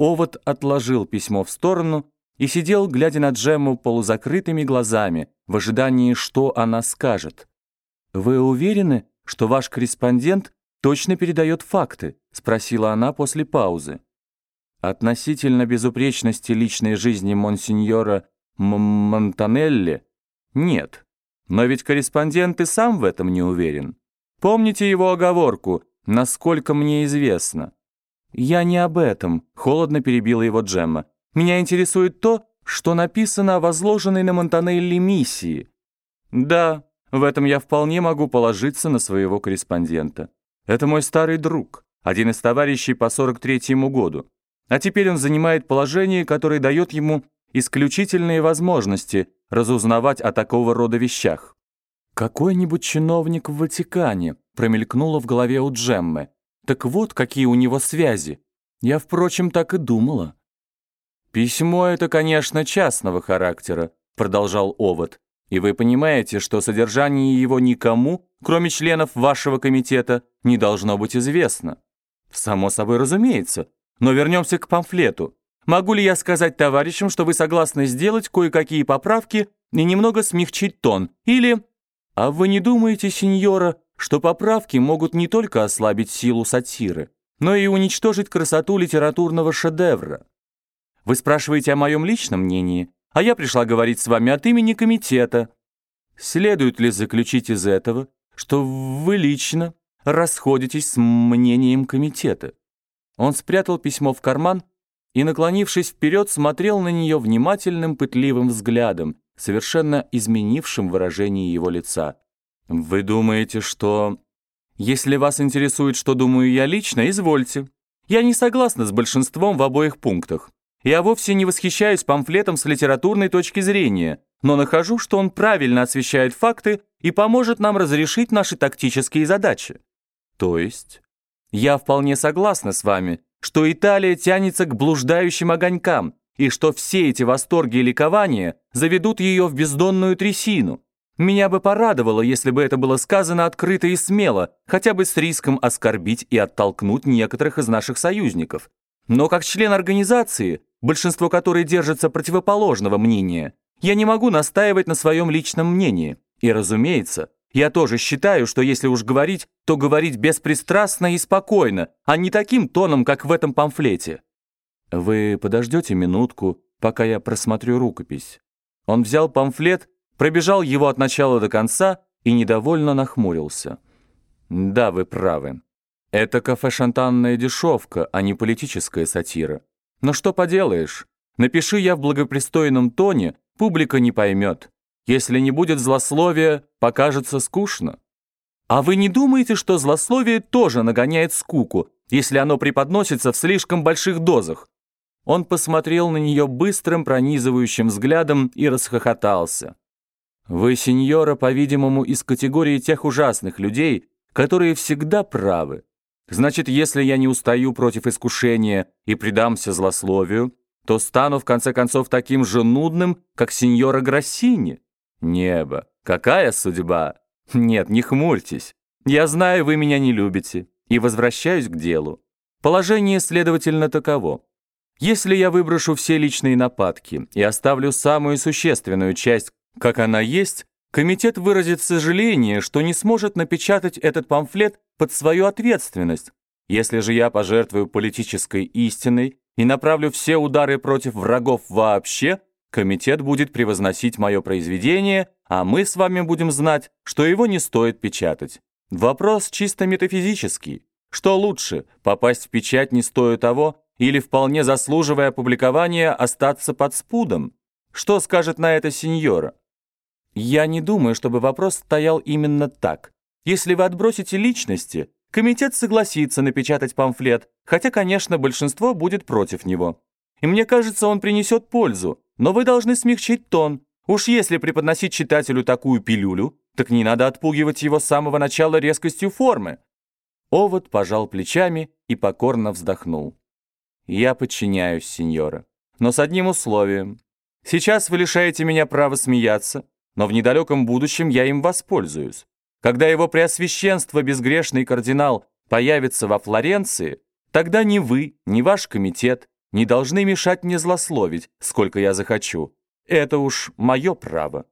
Овод отложил письмо в сторону и сидел, глядя на Джемму полузакрытыми глазами, в ожидании, что она скажет. «Вы уверены, что ваш корреспондент точно передает факты?» — спросила она после паузы. Относительно безупречности личной жизни монсеньора М Монтанелли нет. Но ведь корреспондент и сам в этом не уверен. Помните его оговорку «насколько мне известно». «Я не об этом», — холодно перебила его Джемма. «Меня интересует то, что написано о возложенной на Монтанелли миссии». «Да, в этом я вполне могу положиться на своего корреспондента. Это мой старый друг, один из товарищей по 43-му году. А теперь он занимает положение, которое дает ему исключительные возможности разузнавать о такого рода вещах. «Какой-нибудь чиновник в Ватикане», промелькнуло в голове у Джеммы. Так вот, какие у него связи. Я, впрочем, так и думала. «Письмо это, конечно, частного характера», — продолжал Овод. «И вы понимаете, что содержание его никому, кроме членов вашего комитета, не должно быть известно». «Само собой разумеется. Но вернемся к памфлету. Могу ли я сказать товарищам, что вы согласны сделать кое-какие поправки и немного смягчить тон? Или... А вы не думаете, сеньора, что поправки могут не только ослабить силу сатиры, но и уничтожить красоту литературного шедевра. Вы спрашиваете о моем личном мнении, а я пришла говорить с вами от имени комитета. Следует ли заключить из этого, что вы лично расходитесь с мнением комитета? Он спрятал письмо в карман и, наклонившись вперед, смотрел на нее внимательным пытливым взглядом, совершенно изменившим выражение его лица. «Вы думаете, что...» «Если вас интересует, что думаю я лично, извольте. Я не согласна с большинством в обоих пунктах. Я вовсе не восхищаюсь памфлетом с литературной точки зрения, но нахожу, что он правильно освещает факты и поможет нам разрешить наши тактические задачи. То есть, я вполне согласна с вами, что Италия тянется к блуждающим огонькам, и что все эти восторги и ликования заведут ее в бездонную трясину. Меня бы порадовало, если бы это было сказано открыто и смело, хотя бы с риском оскорбить и оттолкнуть некоторых из наших союзников. Но как член организации, большинство которой держится противоположного мнения, я не могу настаивать на своем личном мнении. И, разумеется, я тоже считаю, что если уж говорить, то говорить беспристрастно и спокойно, а не таким тоном, как в этом памфлете. Вы подождете минутку, пока я просмотрю рукопись. Он взял памфлет пробежал его от начала до конца и недовольно нахмурился. «Да, вы правы. Это кафе-шантанная дешевка, а не политическая сатира. Но что поделаешь? Напиши я в благопристойном тоне, публика не поймет. Если не будет злословия, покажется скучно. А вы не думаете, что злословие тоже нагоняет скуку, если оно преподносится в слишком больших дозах?» Он посмотрел на нее быстрым пронизывающим взглядом и расхохотался. Вы, сеньора, по-видимому, из категории тех ужасных людей, которые всегда правы. Значит, если я не устаю против искушения и предамся злословию, то стану, в конце концов, таким же нудным, как сеньора Гроссини. Небо, какая судьба! Нет, не хмурьтесь. Я знаю, вы меня не любите. И возвращаюсь к делу. Положение, следовательно, таково. Если я выброшу все личные нападки и оставлю самую существенную часть как она есть, комитет выразит сожаление, что не сможет напечатать этот памфлет под свою ответственность. Если же я пожертвую политической истиной и направлю все удары против врагов вообще, комитет будет превозносить мое произведение, а мы с вами будем знать, что его не стоит печатать. Вопрос чисто метафизический. Что лучше, попасть в печать не стоя того, или, вполне заслуживая опубликования, остаться под спудом? Что скажет на это сеньора? Я не думаю, чтобы вопрос стоял именно так. Если вы отбросите личности, комитет согласится напечатать памфлет, хотя, конечно, большинство будет против него. И мне кажется, он принесет пользу, но вы должны смягчить тон. Уж если преподносить читателю такую пилюлю, так не надо отпугивать его с самого начала резкостью формы. Овод пожал плечами и покорно вздохнул. «Я подчиняюсь, сеньора, но с одним условием. Сейчас вы лишаете меня права смеяться, но в недалеком будущем я им воспользуюсь. Когда его преосвященство, безгрешный кардинал, появится во Флоренции, тогда ни вы, ни ваш комитет не должны мешать мне злословить, сколько я захочу. Это уж мое право.